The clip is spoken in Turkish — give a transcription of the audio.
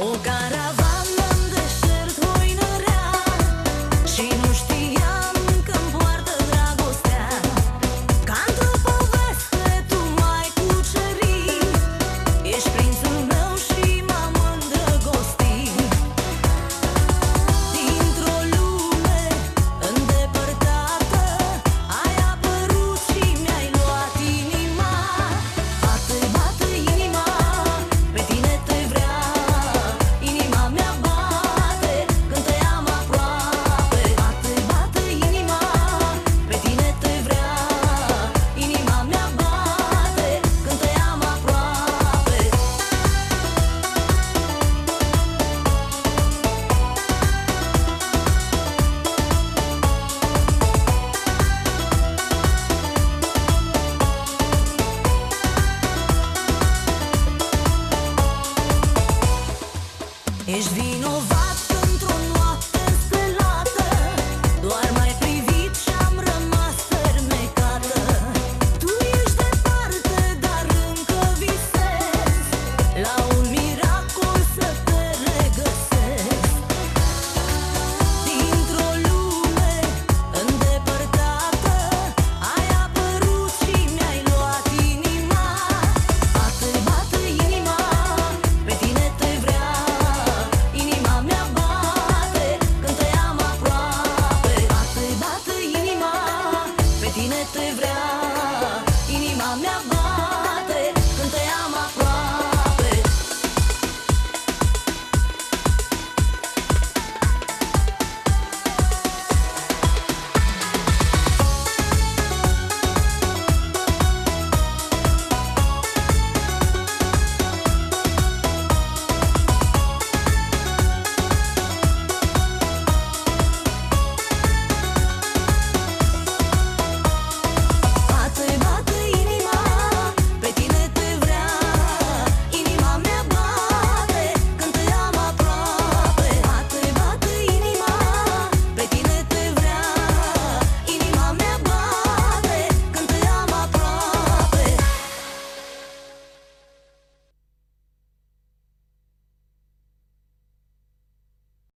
O karavan vino